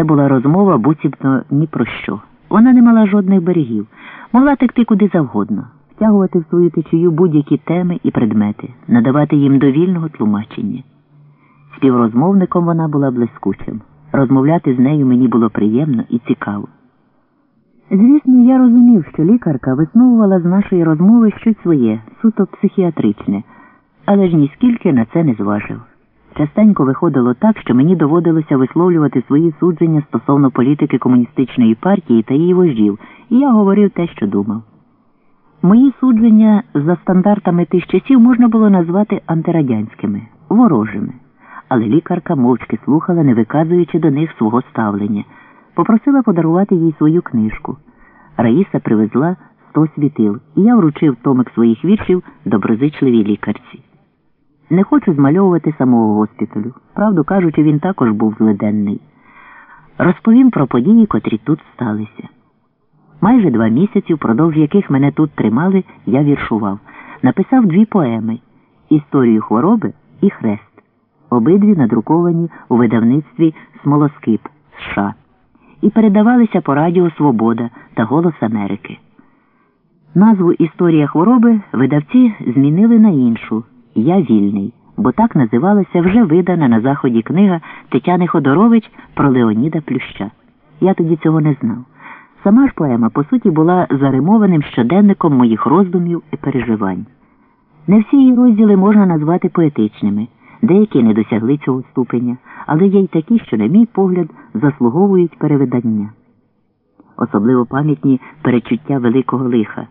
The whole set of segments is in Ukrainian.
Це була розмова буцімто ні про що. Вона не мала жодних берегів, могла текти куди завгодно, втягувати в свою течію будь-які теми і предмети, надавати їм довільного тлумачення. Співрозмовником вона була блискучим. Розмовляти з нею мені було приємно і цікаво. Звісно, я розумів, що лікарка висновувала з нашої розмови щось своє, суто психіатричне, але ж ніскільки на це не зважив. Частенько виходило так, що мені доводилося висловлювати свої судження стосовно політики комуністичної партії та її вождів, і я говорив те, що думав. Мої судження за стандартами тих часів можна було назвати антирадянськими, ворожими, але лікарка мовчки слухала, не виказуючи до них свого ставлення, попросила подарувати їй свою книжку. Раїса привезла сто світил, і я вручив томик своїх віршів доброзичливій лікарці. Не хочу змальовувати самого госпіталю. Правду кажучи, він також був злиденний. Розповім про події, котрі тут сталися. Майже два місяці, впродовж яких мене тут тримали, я віршував. Написав дві поеми Історію хвороби і Хрест. Обидві надруковані у видавництві Смолоскип США і передавалися по радіо Свобода та Голос Америки. Назву Історія хвороби видавці змінили на іншу Я вільний, бо так називалася вже видана на заході книга Тетяни Ходорович про Леоніда Плюща. Я тоді цього не знав. Сама ж поема, по суті, була заримованим щоденником моїх роздумів і переживань. Не всі її розділи можна назвати поетичними, деякі не досягли цього ступеня, але є й такі, що, на мій погляд, заслуговують перевидання. Особливо пам'ятні перечуття великого лиха,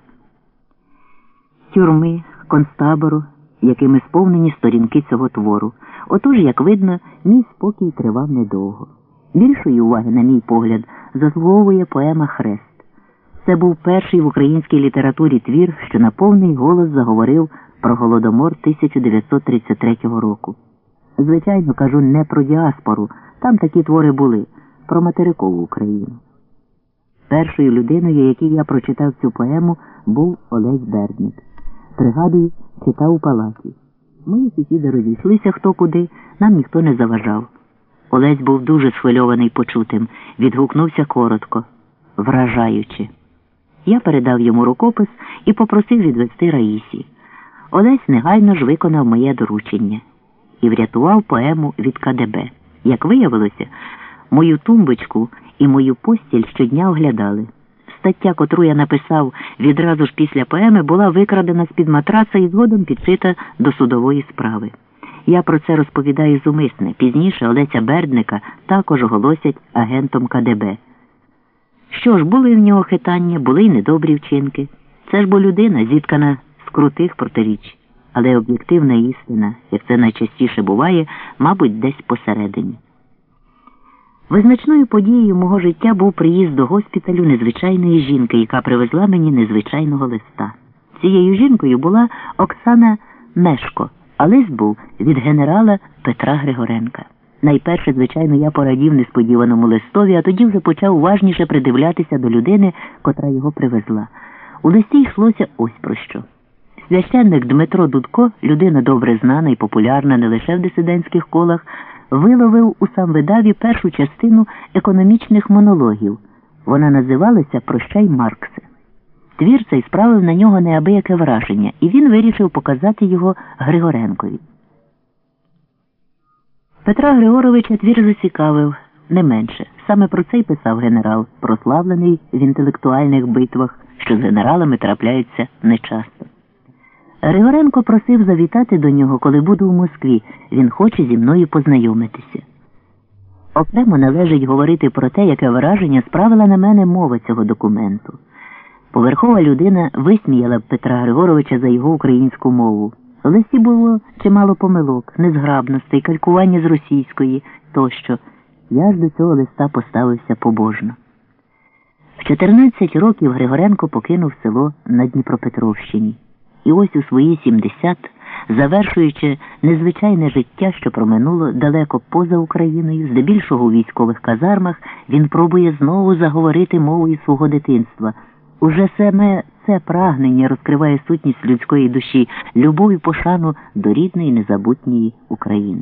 тюрми, концтабору, якими сповнені сторінки цього твору. Отож, як видно, мій спокій тривав недовго. Більшої уваги, на мій погляд, заслуговує поема Хрест. Це був перший в українській літературі твір, що на повний голос заговорив про голодомор 1933 року. Звичайно, кажу не про діаспору, там такі твори були, про материкову Україну. Першою людиною, якій я прочитав цю поему, був Олесь Бердник. Пригадую, читав у палаті. Мої сусіди розійшлися хто куди, нам ніхто не заважав. Олесь був дуже схвильований почутим, відгукнувся коротко, вражаючи. Я передав йому рукопис і попросив відвести Раїсі. Олесь негайно ж виконав моє доручення і врятував поему від КДБ. Як виявилося, мою тумбочку і мою постіль щодня оглядали. Стаття, котру я написав відразу ж після поеми, була викрадена з-під матраца і згодом підшита до судової справи. Я про це розповідаю зумисне. Пізніше Олеся Бердника також оголосять агентом КДБ. Що ж, були в нього хитання, були й недобрі вчинки. Це ж бо людина, зіткана з крутих протиріч. Але об'єктивна істина, як це найчастіше буває, мабуть, десь посередині. Визначною подією мого життя був приїзд до госпіталю незвичайної жінки, яка привезла мені незвичайного листа. Цією жінкою була Оксана Мешко, а лист був від генерала Петра Григоренка. Найперше, звичайно, я порадів несподіваному листові, а тоді вже почав уважніше придивлятися до людини, котра його привезла. У листі йшлося ось про що. Священник Дмитро Дудко, людина добре знана і популярна не лише в дисидентських колах, виловив у самвидаві першу частину економічних монологів. Вона називалася Прощай Марксе. Твір цей справив на нього неабияке враження, і він вирішив показати його Григоренкові. Петра Григоровича твір зацікавив не менше. Саме про це й писав генерал, прославлений в інтелектуальних битвах, що з генералами трапляються нечасто. Григоренко просив завітати до нього, коли буду в Москві. Він хоче зі мною познайомитися. Окремо належить говорити про те, яке враження справила на мене мова цього документу. Поверхова людина висміяла Петра Григоровича за його українську мову. В листі було чимало помилок, незграбностей, калькування з російської тощо. Я ж до цього листа поставився побожно. В 14 років Григоренко покинув село на Дніпропетровщині. І ось у свої 70, завершуючи незвичайне життя, що проминуло далеко поза Україною, здебільшого у військових казармах, він пробує знову заговорити мовою свого дитинства. Уже саме це прагнення розкриває сутність людської душі, любов і пошану до рідної незабутньої України.